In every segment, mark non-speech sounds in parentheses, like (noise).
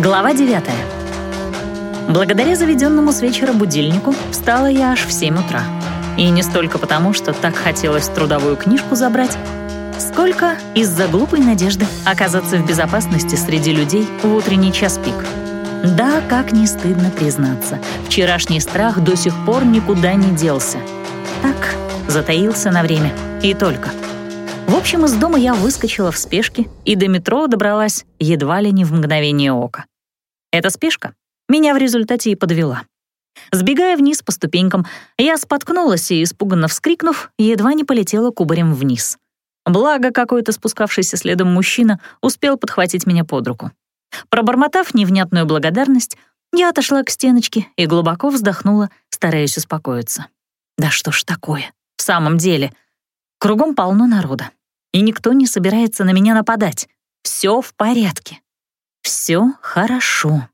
Глава 9. Благодаря заведенному с вечера будильнику встала я аж в 7 утра. И не столько потому, что так хотелось трудовую книжку забрать, сколько из-за глупой надежды оказаться в безопасности среди людей в утренний час пик. Да, как не стыдно признаться, вчерашний страх до сих пор никуда не делся. Так, затаился на время, и только. В общем, из дома я выскочила в спешке и до метро добралась едва ли не в мгновение ока. Эта спешка меня в результате и подвела. Сбегая вниз по ступенькам, я споткнулась и, испуганно вскрикнув, едва не полетела кубарем вниз. Благо, какой-то спускавшийся следом мужчина успел подхватить меня под руку. Пробормотав невнятную благодарность, я отошла к стеночке и глубоко вздохнула, стараясь успокоиться. Да что ж такое? В самом деле, кругом полно народа и никто не собирается на меня нападать. Все в порядке. Все хорошо.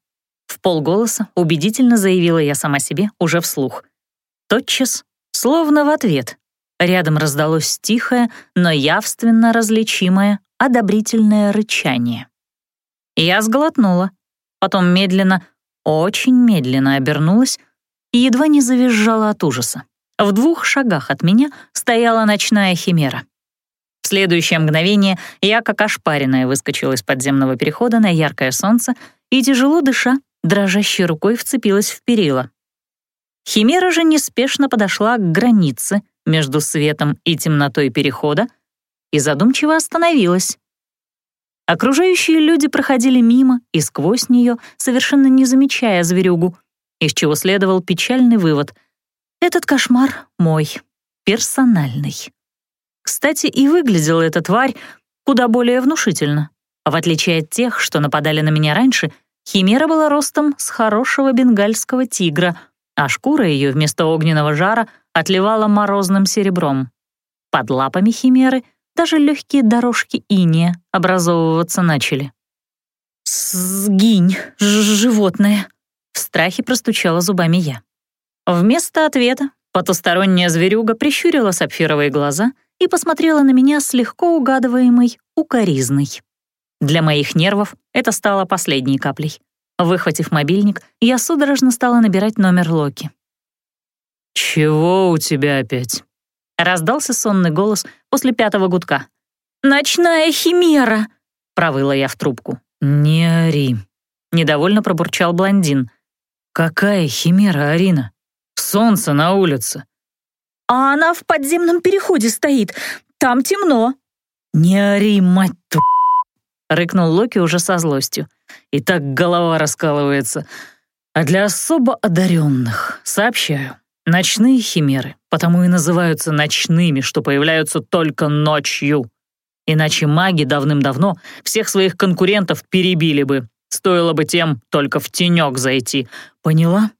В полголоса убедительно заявила я сама себе уже вслух. Тотчас, словно в ответ, рядом раздалось тихое, но явственно различимое одобрительное рычание. Я сглотнула, потом медленно, очень медленно обернулась и едва не завизжала от ужаса. В двух шагах от меня стояла ночная химера. В следующее мгновение я, как ошпаренная, выскочила из подземного перехода на яркое солнце и, тяжело дыша, дрожащей рукой вцепилась в перила. Химера же неспешно подошла к границе между светом и темнотой перехода и задумчиво остановилась. Окружающие люди проходили мимо и сквозь нее, совершенно не замечая зверюгу, из чего следовал печальный вывод. Этот кошмар мой, персональный. Кстати, и выглядела эта тварь куда более внушительно. В отличие от тех, что нападали на меня раньше, химера была ростом с хорошего бенгальского тигра, а шкура ее вместо огненного жара отливала морозным серебром. Под лапами химеры даже легкие дорожки иния образовываться начали. «Сгинь, животное!» — в страхе простучала зубами я. Вместо ответа потусторонняя зверюга прищурила сапфировые глаза — и посмотрела на меня с легко угадываемой укоризной. Для моих нервов это стало последней каплей. Выхватив мобильник, я судорожно стала набирать номер Локи. «Чего у тебя опять?» — раздался сонный голос после пятого гудка. «Ночная химера!» — провыла я в трубку. «Не ори», — недовольно пробурчал блондин. «Какая химера, Арина? Солнце на улице. А она в подземном переходе стоит. Там темно». «Не ори, мать ту...» — рыкнул Локи уже со злостью. «И так голова раскалывается. А для особо одаренных, сообщаю, ночные химеры потому и называются ночными, что появляются только ночью. Иначе маги давным-давно всех своих конкурентов перебили бы. Стоило бы тем только в тенек зайти. Поняла?»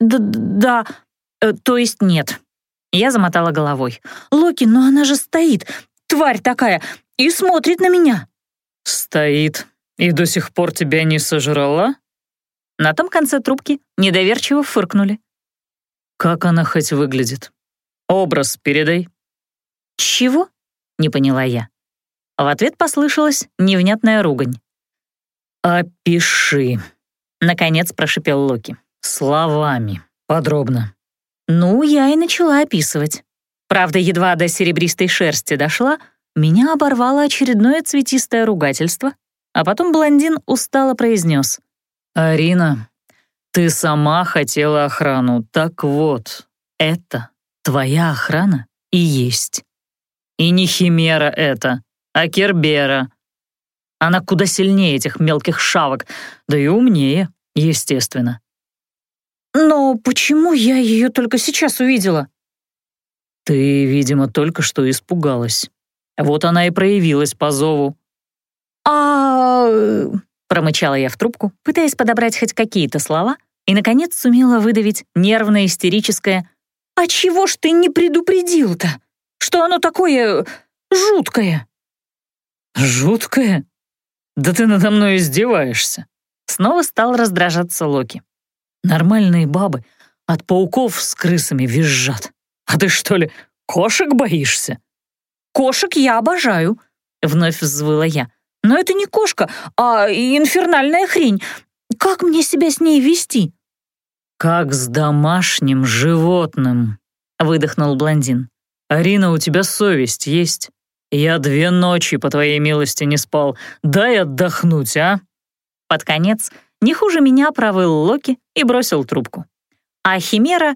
«Да, да, э, то есть нет», я замотала головой. «Локи, но она же стоит, тварь такая, и смотрит на меня». «Стоит и до сих пор тебя не сожрала?» На том конце трубки недоверчиво фыркнули. «Как она хоть выглядит? Образ передай». «Чего?» — не поняла я. В ответ послышалась невнятная ругань. «Опиши», — наконец прошипел Локи. «Словами, подробно». Ну, я и начала описывать. Правда, едва до серебристой шерсти дошла, меня оборвало очередное цветистое ругательство, а потом блондин устало произнес. «Арина, ты сама хотела охрану, так вот, это твоя охрана и есть. И не химера это, а кербера. Она куда сильнее этих мелких шавок, да и умнее, естественно. «Но почему я ее только сейчас увидела?» «Ты, видимо, только что испугалась. Вот она и проявилась по зову». «А...» — промычала я в трубку, пытаясь подобрать хоть какие-то слова, и, наконец, сумела выдавить нервно-истерическое «А чего ж ты не предупредил-то? Что оно такое жуткое?» «Жуткое? Да ты надо мной издеваешься!» Снова стал раздражаться Локи. Нормальные бабы от пауков с крысами визжат. А ты что ли кошек боишься?» «Кошек я обожаю», — вновь взвыла я. Но это не кошка, а инфернальная хрень. Как мне себя с ней вести?» «Как с домашним животным», — выдохнул блондин. «Арина, у тебя совесть есть? Я две ночи, по твоей милости, не спал. Дай отдохнуть, а?» Под конец не хуже меня провыл Локи и бросил трубку. А Химера,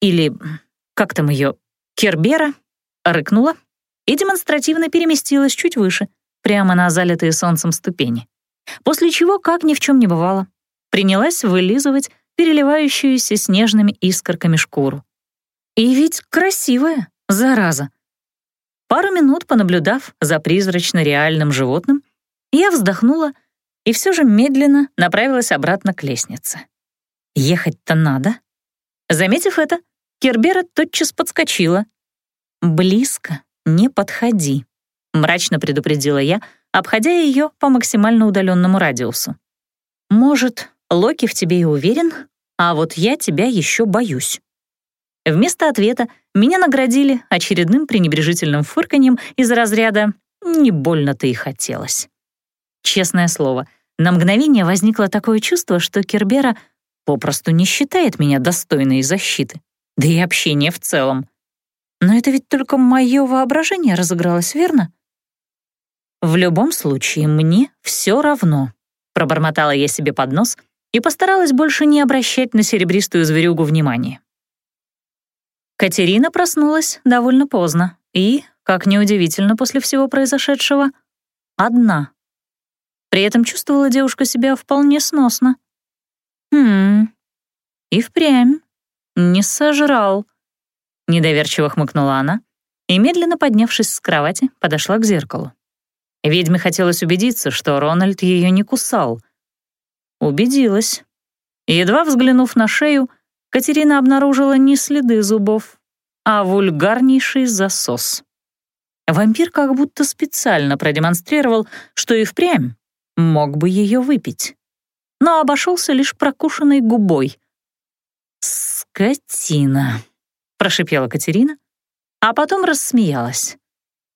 или как там ее, Кербера, рыкнула и демонстративно переместилась чуть выше, прямо на залитые солнцем ступени. После чего, как ни в чем не бывало, принялась вылизывать переливающуюся снежными искорками шкуру. И ведь красивая, зараза. Пару минут понаблюдав за призрачно-реальным животным, я вздохнула и все же медленно направилась обратно к лестнице. Ехать-то надо. Заметив это, Кербера тотчас подскочила. «Близко не подходи», — мрачно предупредила я, обходя ее по максимально удаленному радиусу. «Может, Локи в тебе и уверен, а вот я тебя еще боюсь». Вместо ответа меня наградили очередным пренебрежительным фырканьем из разряда «не больно-то и хотелось». Честное слово, на мгновение возникло такое чувство, что Кербера попросту не считает меня достойной защиты, да и общения в целом. Но это ведь только мое воображение разыгралось, верно? В любом случае, мне все равно, пробормотала я себе под нос и постаралась больше не обращать на серебристую зверюгу внимания. Катерина проснулась довольно поздно и, как неудивительно после всего произошедшего, одна. При этом чувствовала девушка себя вполне сносно. «Хм, и впрямь, не сожрал», — недоверчиво хмыкнула она и, медленно поднявшись с кровати, подошла к зеркалу. Ведьме хотелось убедиться, что Рональд ее не кусал. Убедилась. Едва взглянув на шею, Катерина обнаружила не следы зубов, а вульгарнейший засос. Вампир как будто специально продемонстрировал, что и впрямь мог бы ее выпить, но обошелся лишь прокушенной губой. «Скотина», — прошипела Катерина, а потом рассмеялась.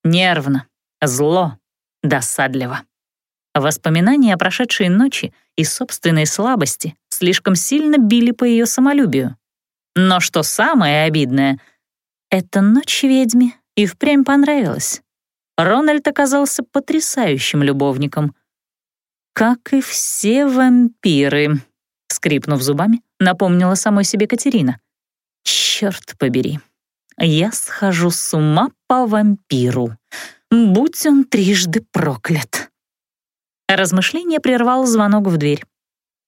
Нервно, зло, досадливо. Воспоминания о прошедшей ночи и собственной слабости слишком сильно били по ее самолюбию. Но что самое обидное, эта ночь ведьме и впрямь понравилась. Рональд оказался потрясающим любовником. «Как и все вампиры», — скрипнув зубами, напомнила самой себе Катерина. «Черт побери, я схожу с ума по вампиру. Будь он трижды проклят». Размышление прервал звонок в дверь.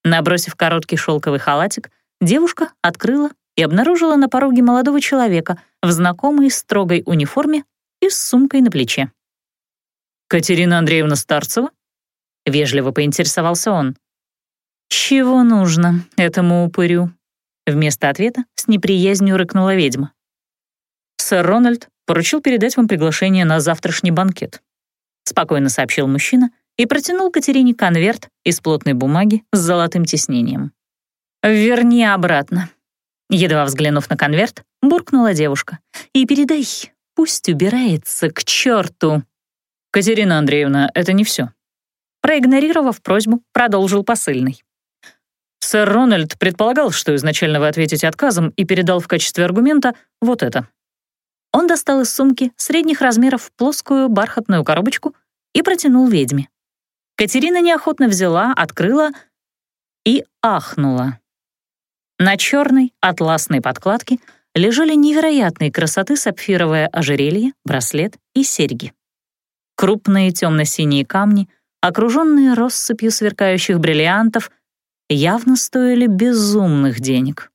Набросив короткий шелковый халатик, девушка открыла и обнаружила на пороге молодого человека в знакомой строгой униформе и с сумкой на плече. «Катерина Андреевна Старцева?» — вежливо поинтересовался он. «Чего нужно этому упырю?» Вместо ответа с неприязнью рыкнула ведьма. «Сэр Рональд поручил передать вам приглашение на завтрашний банкет», — спокойно сообщил мужчина и протянул Катерине конверт из плотной бумаги с золотым тиснением. «Верни обратно». Едва взглянув на конверт, буркнула девушка. «И передай, пусть убирается к черту». «Катерина Андреевна, это не все». Проигнорировав просьбу, продолжил посыльный. Сэр Рональд предполагал, что изначально вы ответите отказом и передал в качестве аргумента вот это. Он достал из сумки средних размеров плоскую бархатную коробочку и протянул ведьме. Катерина неохотно взяла, открыла и ахнула. На черной атласной подкладке лежали невероятной красоты сапфировое ожерелье, браслет и серьги. Крупные темно-синие камни, окруженные россыпью сверкающих бриллиантов, явно стоили безумных денег.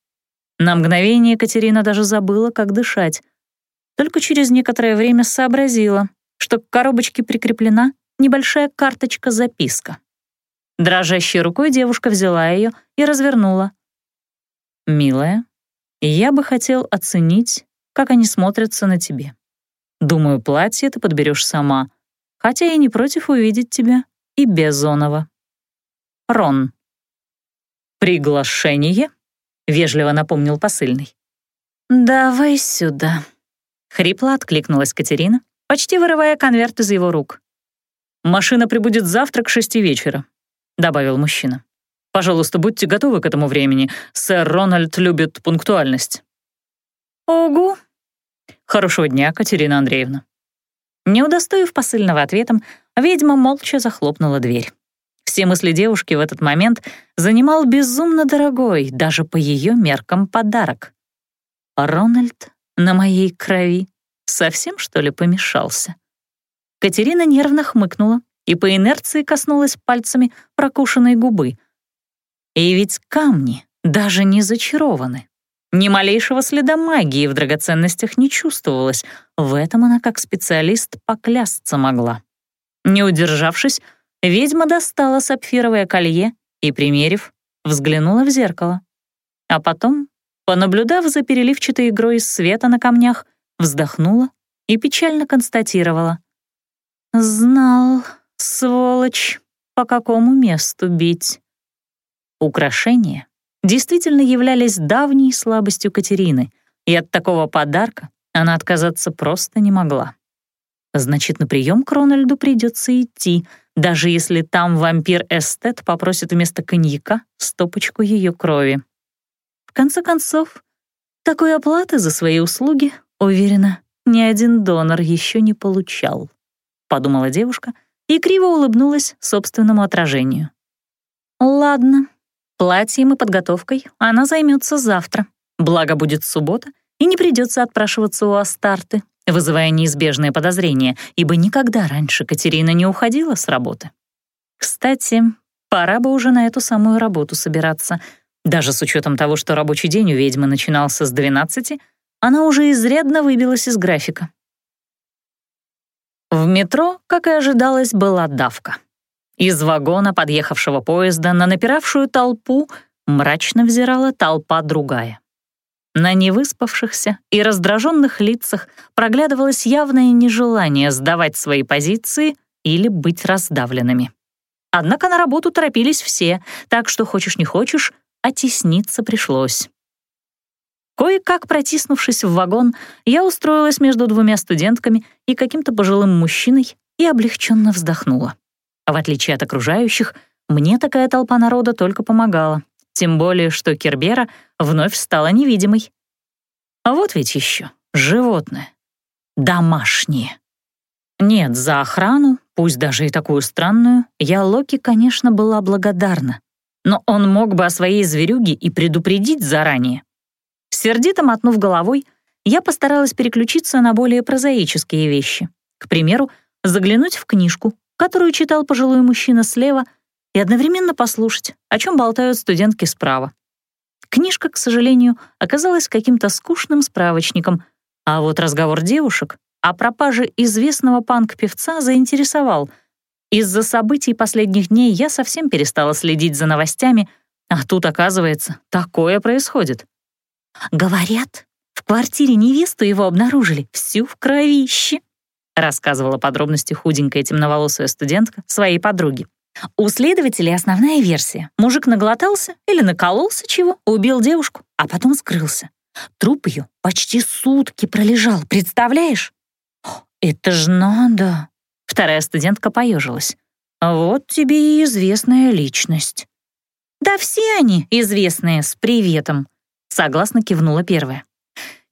На мгновение Катерина даже забыла, как дышать. Только через некоторое время сообразила, что к коробочке прикреплена небольшая карточка-записка. Дрожащей рукой девушка взяла ее и развернула. «Милая, я бы хотел оценить, как они смотрятся на тебе. Думаю, платье ты подберешь сама, хотя я не против увидеть тебя и без зонова. Рон». «Приглашение?» — вежливо напомнил посыльный. «Давай сюда», — хрипло откликнулась Катерина, почти вырывая конверт из его рук. машина прибудет завтра к шести вечера», — добавил мужчина. «Пожалуйста, будьте готовы к этому времени. Сэр Рональд любит пунктуальность». «Огу!» «Хорошего дня, Катерина Андреевна». Не удостоив посыльного ответом, ведьма молча захлопнула дверь. Все мысли девушки в этот момент занимал безумно дорогой, даже по ее меркам, подарок. Рональд на моей крови совсем, что ли, помешался? Катерина нервно хмыкнула и по инерции коснулась пальцами прокушенной губы. И ведь камни даже не зачарованы. Ни малейшего следа магии в драгоценностях не чувствовалось. В этом она как специалист поклясться могла. Не удержавшись, ведьма достала сапфировое колье и, примерив, взглянула в зеркало. А потом, понаблюдав за переливчатой игрой света на камнях, вздохнула и печально констатировала. «Знал, сволочь, по какому месту бить». Украшения действительно являлись давней слабостью Катерины, и от такого подарка она отказаться просто не могла. Значит, на прием к Рональду придется идти, даже если там вампир-эстет попросит вместо коньяка стопочку ее крови. В конце концов, такой оплаты за свои услуги, уверена, ни один донор еще не получал, подумала девушка и криво улыбнулась собственному отражению. Ладно, Платьем и подготовкой она займется завтра. Благо будет суббота, и не придется отпрашиваться у Астарты, вызывая неизбежные подозрения, ибо никогда раньше Катерина не уходила с работы. Кстати, пора бы уже на эту самую работу собираться. Даже с учетом того, что рабочий день у ведьмы начинался с 12, она уже изрядно выбилась из графика. В метро, как и ожидалось, была давка. Из вагона подъехавшего поезда на напиравшую толпу мрачно взирала толпа другая. На невыспавшихся и раздраженных лицах проглядывалось явное нежелание сдавать свои позиции или быть раздавленными. Однако на работу торопились все, так что хочешь не хочешь, а тесниться пришлось. Кое-как протиснувшись в вагон, я устроилась между двумя студентками и каким-то пожилым мужчиной и облегченно вздохнула. А в отличие от окружающих, мне такая толпа народа только помогала. Тем более, что Кербера вновь стала невидимой. А вот ведь еще животное. Домашнее. Нет, за охрану, пусть даже и такую странную, я Локи, конечно, была благодарна. Но он мог бы о своей зверюге и предупредить заранее. Сердито мотнув головой, я постаралась переключиться на более прозаические вещи. К примеру, заглянуть в книжку, которую читал пожилой мужчина слева, и одновременно послушать, о чем болтают студентки справа. Книжка, к сожалению, оказалась каким-то скучным справочником, а вот разговор девушек о пропаже известного панк-певца заинтересовал. Из-за событий последних дней я совсем перестала следить за новостями, а тут, оказывается, такое происходит. Говорят, в квартире невесту его обнаружили всю в кровище рассказывала подробности худенькая темноволосая студентка своей подруги. У следователей основная версия. Мужик наглотался или накололся чего, убил девушку, а потом скрылся. Труп ее почти сутки пролежал, представляешь? Это ж надо. Вторая студентка поежилась. Вот тебе и известная личность. Да все они известные, с приветом. Согласно кивнула первая.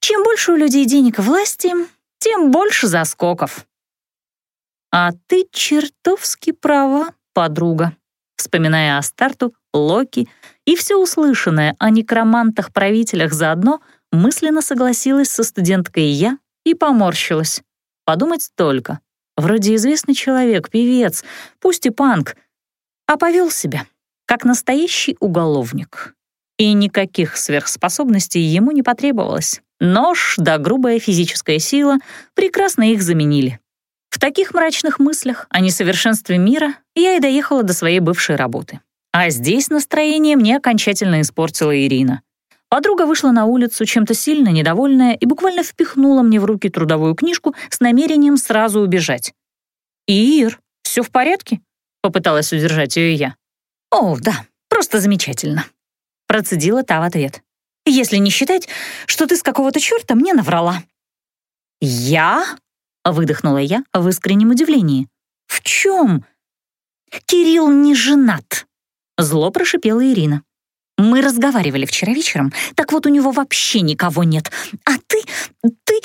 Чем больше у людей денег и власти, тем больше заскоков. А ты чертовски права, подруга. Вспоминая о старту, Локи и все услышанное о некромантах-правителях заодно, мысленно согласилась со студенткой я и поморщилась. Подумать только. Вроде известный человек, певец, пусть и панк, а повел себя, как настоящий уголовник. И никаких сверхспособностей ему не потребовалось. Нож да грубая физическая сила прекрасно их заменили. В таких мрачных мыслях о несовершенстве мира я и доехала до своей бывшей работы. А здесь настроение мне окончательно испортила Ирина. Подруга вышла на улицу чем-то сильно недовольная и буквально впихнула мне в руки трудовую книжку с намерением сразу убежать. «Ир, все в порядке?» — попыталась удержать ее я. «О, да, просто замечательно», — процедила та в ответ если не считать, что ты с какого-то черта мне наврала». «Я?» — выдохнула я в искреннем удивлении. «В чем?» «Кирилл не женат», — зло прошипела Ирина. «Мы разговаривали вчера вечером, так вот у него вообще никого нет. А ты... ты...»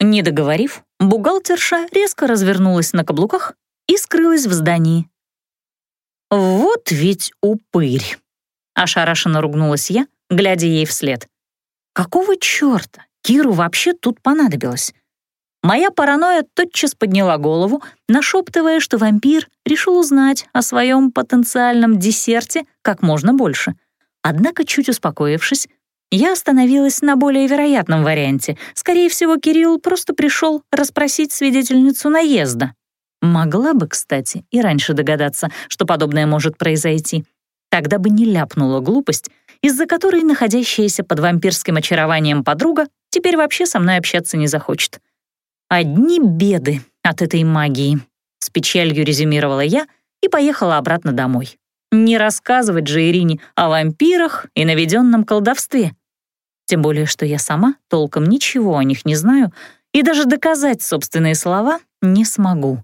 Не договорив, бухгалтерша резко развернулась на каблуках и скрылась в здании. «Вот ведь упырь!» — ошарашенно ругнулась я, глядя ей вслед. «Какого чёрта Киру вообще тут понадобилось?» Моя паранойя тотчас подняла голову, нашептывая, что вампир решил узнать о своем потенциальном десерте как можно больше. Однако, чуть успокоившись, я остановилась на более вероятном варианте. Скорее всего, Кирилл просто пришел расспросить свидетельницу наезда. Могла бы, кстати, и раньше догадаться, что подобное может произойти. Тогда бы не ляпнула глупость, из-за которой находящаяся под вампирским очарованием подруга теперь вообще со мной общаться не захочет. «Одни беды от этой магии», — с печалью резюмировала я и поехала обратно домой. Не рассказывать же Ирине о вампирах и наведенном колдовстве. Тем более, что я сама толком ничего о них не знаю и даже доказать собственные слова не смогу.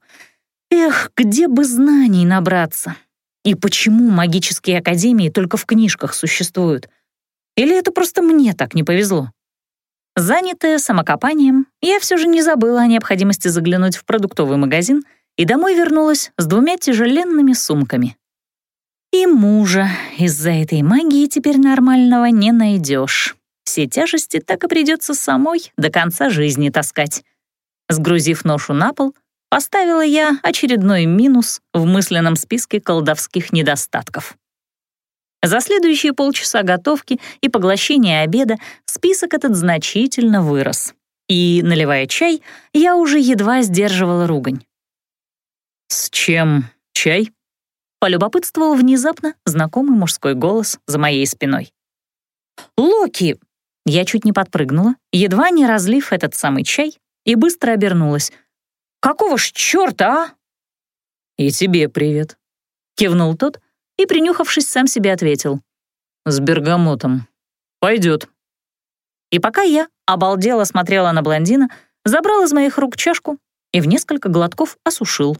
Эх, где бы знаний набраться? И почему магические академии только в книжках существуют? Или это просто мне так не повезло? Занятая самокопанием, я все же не забыла о необходимости заглянуть в продуктовый магазин и домой вернулась с двумя тяжеленными сумками. И мужа из-за этой магии теперь нормального не найдешь. Все тяжести так и придется самой до конца жизни таскать. Сгрузив ношу на пол, поставила я очередной минус в мысленном списке колдовских недостатков. За следующие полчаса готовки и поглощения обеда список этот значительно вырос. И, наливая чай, я уже едва сдерживала ругань. «С чем чай?» — полюбопытствовал внезапно знакомый мужской голос за моей спиной. «Локи!» Я чуть не подпрыгнула, едва не разлив этот самый чай, и быстро обернулась. «Какого ж чёрта, а?» «И тебе привет», — кивнул тот, — и, принюхавшись, сам себе ответил. «С бергамотом. Пойдет». И пока я обалдело смотрела на блондина, забрал из моих рук чашку и в несколько глотков осушил.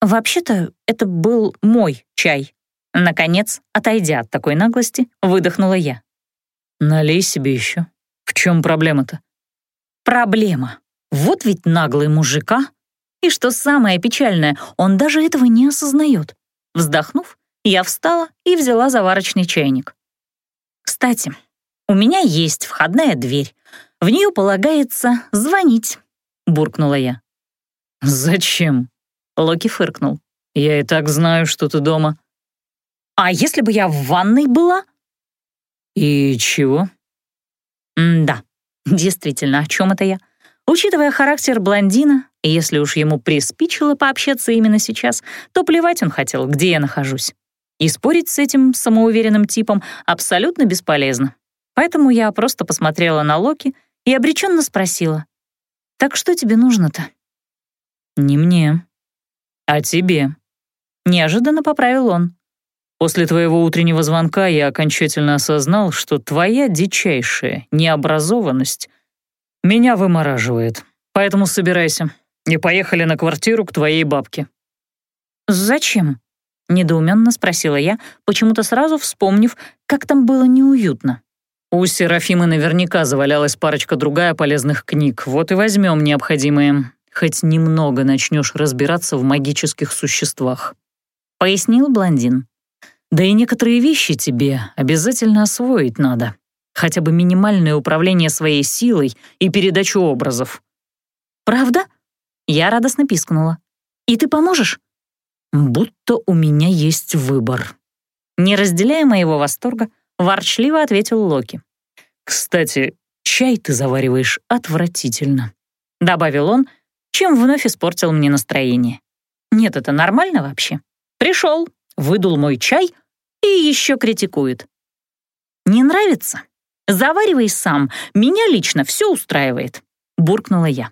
Вообще-то это был мой чай. Наконец, отойдя от такой наглости, выдохнула я. «Налей себе еще. В чем проблема-то?» «Проблема. Вот ведь наглый мужика. И что самое печальное, он даже этого не осознает. Вздохнув, я встала и взяла заварочный чайник. «Кстати, у меня есть входная дверь. В нее полагается звонить», — буркнула я. «Зачем?» — Локи фыркнул. «Я и так знаю, что ты дома». «А если бы я в ванной была?» «И чего?» М «Да, действительно, о чем это я?» Учитывая характер блондина, если уж ему приспичило пообщаться именно сейчас, то плевать он хотел, где я нахожусь. И спорить с этим самоуверенным типом абсолютно бесполезно. Поэтому я просто посмотрела на Локи и обреченно спросила. «Так что тебе нужно-то?» «Не мне, а тебе», — неожиданно поправил он. «После твоего утреннего звонка я окончательно осознал, что твоя дичайшая необразованность меня вымораживает. Поэтому собирайся и поехали на квартиру к твоей бабке». «Зачем?» Недоуменно спросила я, почему-то сразу вспомнив, как там было неуютно. У Серафимы наверняка завалялась парочка другая полезных книг, вот и возьмем необходимые. Хоть немного начнешь разбираться в магических существах. Пояснил блондин. Да и некоторые вещи тебе обязательно освоить надо. Хотя бы минимальное управление своей силой и передачу образов. «Правда?» Я радостно пискнула. «И ты поможешь?» будто у меня есть выбор. Не разделяя моего восторга, ворчливо ответил Локи. «Кстати, чай ты завариваешь отвратительно», — добавил он, чем вновь испортил мне настроение. «Нет, это нормально вообще? Пришел, выдул мой чай и еще критикует. Не нравится? Заваривай сам, меня лично все устраивает», — буркнула я.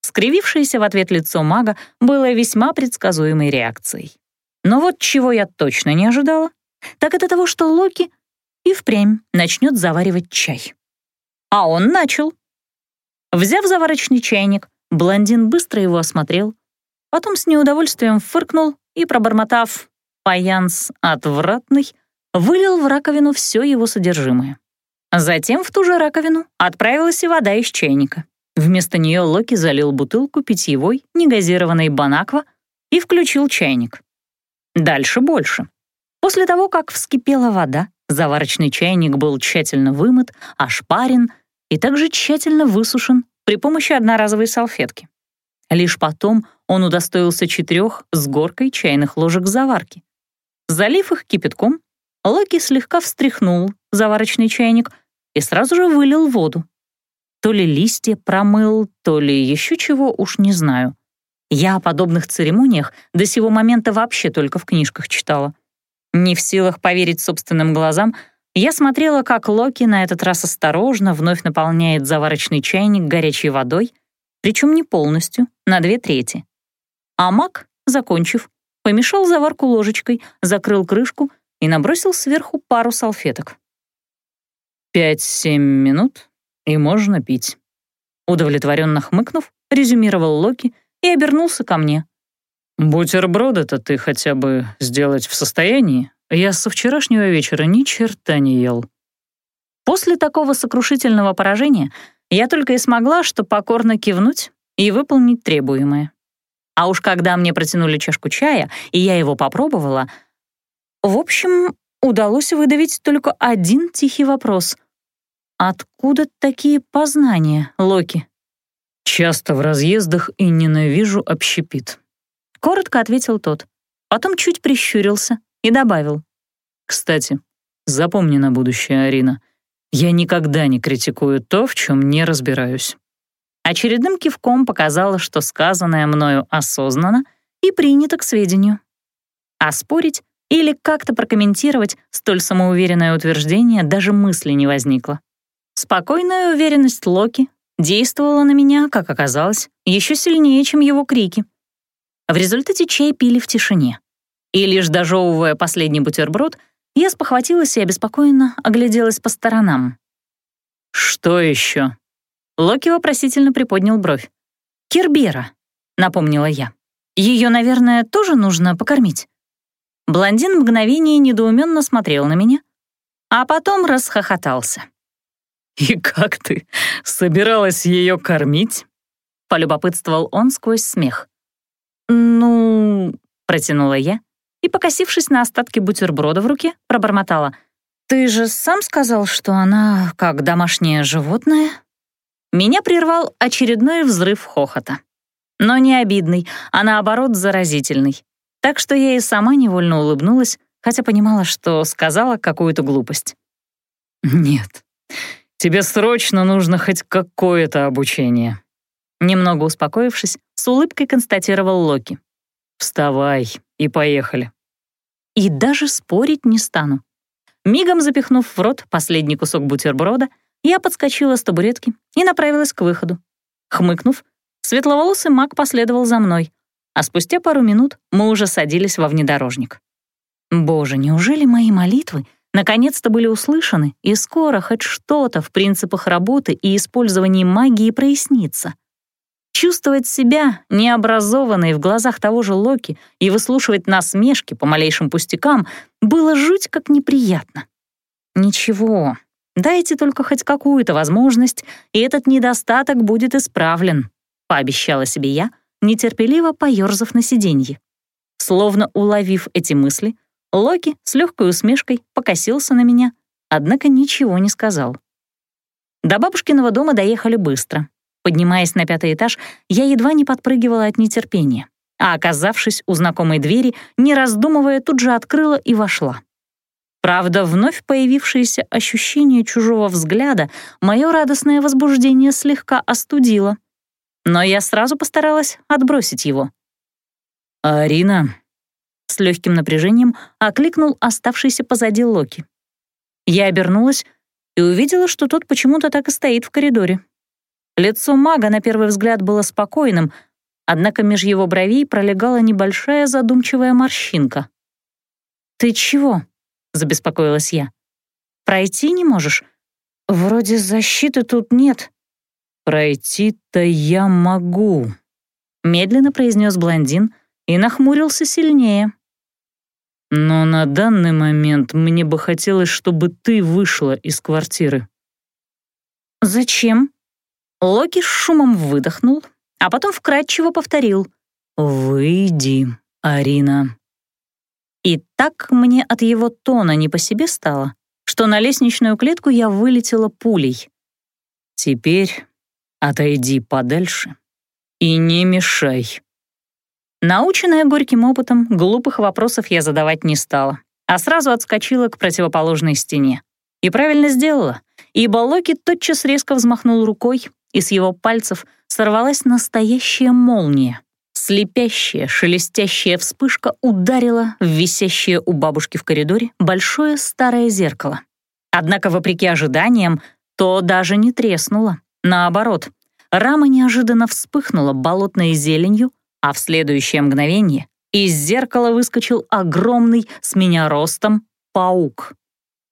Скривившееся в ответ лицо мага было весьма предсказуемой реакцией. Но вот чего я точно не ожидала, так это того, что Локи и впрямь начнет заваривать чай. А он начал. Взяв заварочный чайник, блондин быстро его осмотрел, Потом с неудовольствием фыркнул и, пробормотав «паянс отвратный», вылил в раковину все его содержимое. Затем в ту же раковину отправилась и вода из чайника. Вместо нее Локи залил бутылку питьевой, негазированной Банаква и включил чайник. Дальше больше. После того, как вскипела вода, заварочный чайник был тщательно вымыт, ошпарен и также тщательно высушен при помощи одноразовой салфетки. Лишь потом он удостоился четырех с горкой чайных ложек заварки. Залив их кипятком, Локи слегка встряхнул заварочный чайник и сразу же вылил воду. То ли листья промыл, то ли еще чего, уж не знаю. Я о подобных церемониях до сего момента вообще только в книжках читала. Не в силах поверить собственным глазам, я смотрела, как Локи на этот раз осторожно вновь наполняет заварочный чайник горячей водой, причем не полностью, на две трети. А маг, закончив, помешал заварку ложечкой, закрыл крышку и набросил сверху пару салфеток. «Пять-семь минут, и можно пить». Удовлетворенно хмыкнув, резюмировал Локи и обернулся ко мне. «Бутерброды-то ты хотя бы сделать в состоянии? Я со вчерашнего вечера ни черта не ел». После такого сокрушительного поражения я только и смогла, что покорно кивнуть и выполнить требуемое. А уж когда мне протянули чашку чая, и я его попробовала, в общем, удалось выдавить только один тихий вопрос. «Откуда такие познания, Локи?» «Часто в разъездах и ненавижу общепит», — коротко ответил тот. Потом чуть прищурился и добавил. «Кстати, запомни на будущее, Арина, я никогда не критикую то, в чем не разбираюсь». Очередным кивком показала, что сказанное мною осознанно и принято к сведению. А спорить или как-то прокомментировать столь самоуверенное утверждение даже мысли не возникло. Спокойная уверенность Локи действовала на меня, как оказалось, еще сильнее, чем его крики. В результате чай пили в тишине. И лишь дожевывая последний бутерброд, я спохватилась и обеспокоенно огляделась по сторонам. «Что еще?» Локи вопросительно приподнял бровь. «Кербера», — напомнила я. «Ее, наверное, тоже нужно покормить?» Блондин мгновение недоуменно смотрел на меня, а потом расхохотался. (laughs) «И как ты собиралась ее кормить?» — полюбопытствовал он сквозь смех. «Ну...» — протянула я и, покосившись на остатки бутерброда в руке, пробормотала. «Ты же сам сказал, что она как домашнее животное?» Меня прервал очередной взрыв хохота. Но не обидный, а наоборот заразительный. Так что я и сама невольно улыбнулась, хотя понимала, что сказала какую-то глупость. «Нет, тебе срочно нужно хоть какое-то обучение». Немного успокоившись, с улыбкой констатировал Локи. «Вставай и поехали». И даже спорить не стану. Мигом запихнув в рот последний кусок бутерброда, я подскочила с табуретки и направилась к выходу. Хмыкнув, светловолосый маг последовал за мной, а спустя пару минут мы уже садились во внедорожник. Боже, неужели мои молитвы наконец-то были услышаны, и скоро хоть что-то в принципах работы и использовании магии прояснится? Чувствовать себя необразованной в глазах того же Локи и выслушивать насмешки по малейшим пустякам было жуть как неприятно. Ничего, Дайте только хоть какую-то возможность, и этот недостаток будет исправлен», — пообещала себе я, нетерпеливо поёрзав на сиденье. Словно уловив эти мысли, Локи с легкой усмешкой покосился на меня, однако ничего не сказал. До бабушкиного дома доехали быстро. Поднимаясь на пятый этаж, я едва не подпрыгивала от нетерпения, а, оказавшись у знакомой двери, не раздумывая, тут же открыла и вошла. Правда, вновь появившееся ощущение чужого взгляда мое радостное возбуждение слегка остудило. Но я сразу постаралась отбросить его. «Арина», — с легким напряжением окликнул оставшийся позади Локи. Я обернулась и увидела, что тот почему-то так и стоит в коридоре. Лицо мага на первый взгляд было спокойным, однако меж его бровей пролегала небольшая задумчивая морщинка. «Ты чего?» забеспокоилась я. «Пройти не можешь? Вроде защиты тут нет». «Пройти-то я могу», — медленно произнес блондин и нахмурился сильнее. «Но на данный момент мне бы хотелось, чтобы ты вышла из квартиры». «Зачем?» Локи с шумом выдохнул, а потом вкратчиво повторил. «Выйди, Арина». И так мне от его тона не по себе стало, что на лестничную клетку я вылетела пулей. «Теперь отойди подальше и не мешай». Наученная горьким опытом, глупых вопросов я задавать не стала, а сразу отскочила к противоположной стене. И правильно сделала, ибо Локи тотчас резко взмахнул рукой, и с его пальцев сорвалась настоящая молния. Слепящая, шелестящая вспышка ударила в висящее у бабушки в коридоре большое старое зеркало. Однако, вопреки ожиданиям, то даже не треснуло. Наоборот, рама неожиданно вспыхнула болотной зеленью, а в следующее мгновение из зеркала выскочил огромный, с меня ростом, паук.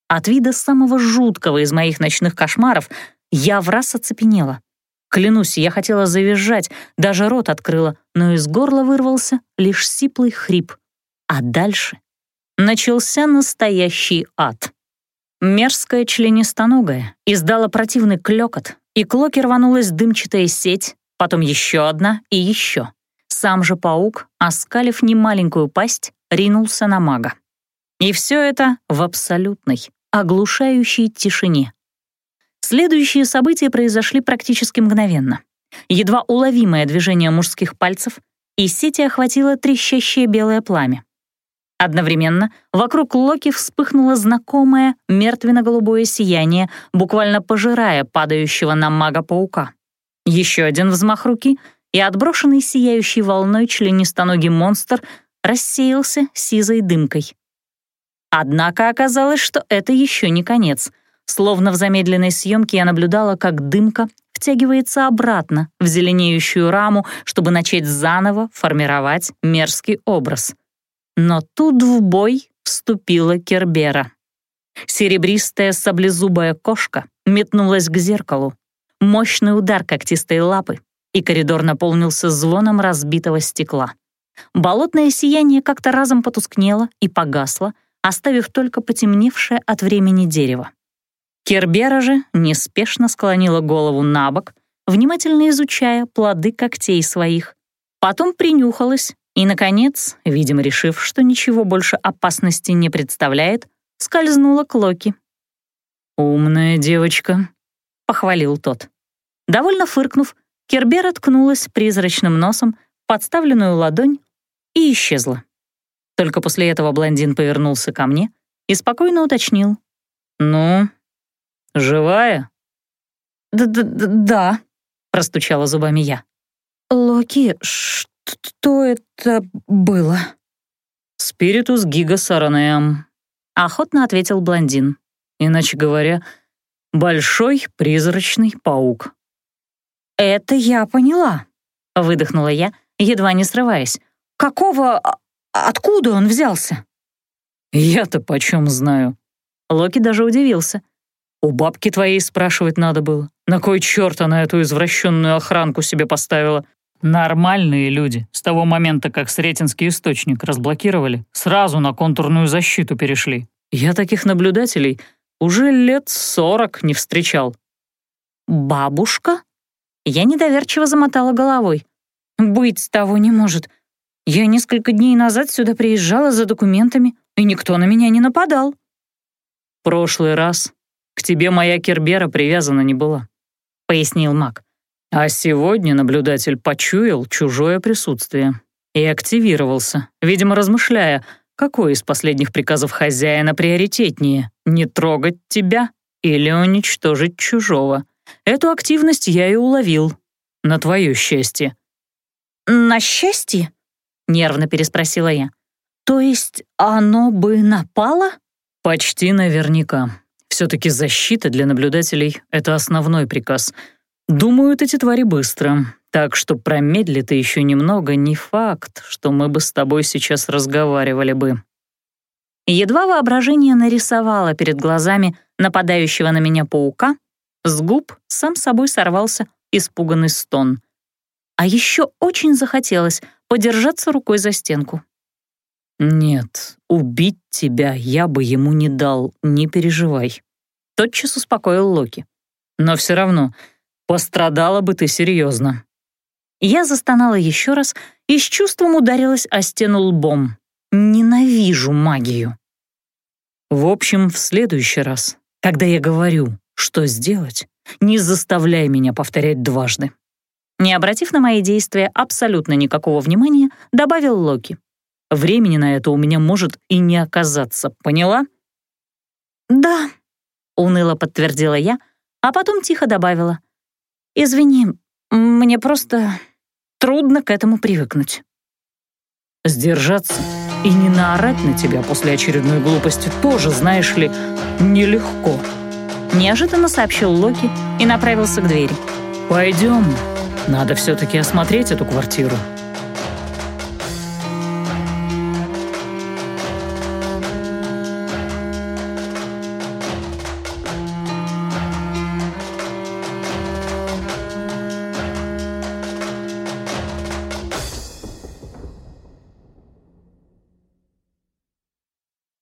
От вида самого жуткого из моих ночных кошмаров я в раз оцепенела. Клянусь, я хотела завизжать, даже рот открыла, но из горла вырвался лишь сиплый хрип. А дальше начался настоящий ад. Мерзкая членистоногая издала противный клёкот, и к Локи рванулась дымчатая сеть, потом еще одна и еще. Сам же паук, оскалив немаленькую пасть, ринулся на мага. И все это в абсолютной, оглушающей тишине. Следующие события произошли практически мгновенно. Едва уловимое движение мужских пальцев, и сети охватило трещащее белое пламя. Одновременно вокруг Локи вспыхнуло знакомое мертвенно-голубое сияние, буквально пожирая падающего на мага-паука. Еще один взмах руки, и отброшенный сияющей волной членистоногий монстр рассеялся сизой дымкой. Однако оказалось, что это еще не конец — Словно в замедленной съемке я наблюдала, как дымка втягивается обратно в зеленеющую раму, чтобы начать заново формировать мерзкий образ. Но тут в бой вступила Кербера. Серебристая саблезубая кошка метнулась к зеркалу. Мощный удар когтистой лапы, и коридор наполнился звоном разбитого стекла. Болотное сияние как-то разом потускнело и погасло, оставив только потемневшее от времени дерево. Кербера же неспешно склонила голову на бок, внимательно изучая плоды когтей своих. Потом принюхалась и, наконец, видимо, решив, что ничего больше опасности не представляет, скользнула к Локи. «Умная девочка», — похвалил тот. Довольно фыркнув, Кербера ткнулась призрачным носом подставленную ладонь и исчезла. Только после этого блондин повернулся ко мне и спокойно уточнил. «Ну, Живая?» «Да-да-да», — простучала зубами я. «Локи, что это было?» «Спиритус гига саранеам», — охотно ответил блондин. Иначе говоря, большой призрачный паук. «Это я поняла», — выдохнула я, едва не срываясь. «Какого... А, откуда он взялся?» «Я-то почем знаю?» Локи даже удивился. У бабки твоей спрашивать надо было. На кой черт она эту извращенную охранку себе поставила? Нормальные люди с того момента, как Сретенский источник разблокировали, сразу на контурную защиту перешли. Я таких наблюдателей уже лет сорок не встречал. «Бабушка?» Я недоверчиво замотала головой. «Быть того не может. Я несколько дней назад сюда приезжала за документами, и никто на меня не нападал». «Прошлый раз к тебе моя Кербера привязана не была», — пояснил маг. «А сегодня наблюдатель почуял чужое присутствие и активировался, видимо, размышляя, какой из последних приказов хозяина приоритетнее — не трогать тебя или уничтожить чужого. Эту активность я и уловил. На твое счастье». «На счастье?» — нервно переспросила я. «То есть оно бы напало?» «Почти наверняка», все-таки защита для наблюдателей — это основной приказ. Думают эти твари быстро, так что промедли ты еще немного, не факт, что мы бы с тобой сейчас разговаривали бы». Едва воображение нарисовало перед глазами нападающего на меня паука, с губ сам собой сорвался испуганный стон. а еще очень захотелось подержаться рукой за стенку. «Нет, убить тебя я бы ему не дал, не переживай», — тотчас успокоил Локи. «Но все равно пострадала бы ты серьезно». Я застонала еще раз и с чувством ударилась о стену лбом. Ненавижу магию. В общем, в следующий раз, когда я говорю, что сделать, не заставляй меня повторять дважды. Не обратив на мои действия абсолютно никакого внимания, добавил Локи. Времени на это у меня может и не оказаться, поняла? «Да», — уныло подтвердила я, а потом тихо добавила. «Извини, мне просто трудно к этому привыкнуть». Сдержаться и не наорать на тебя после очередной глупости тоже, знаешь ли, нелегко. Неожиданно сообщил Локи и направился к двери. «Пойдем, надо все-таки осмотреть эту квартиру».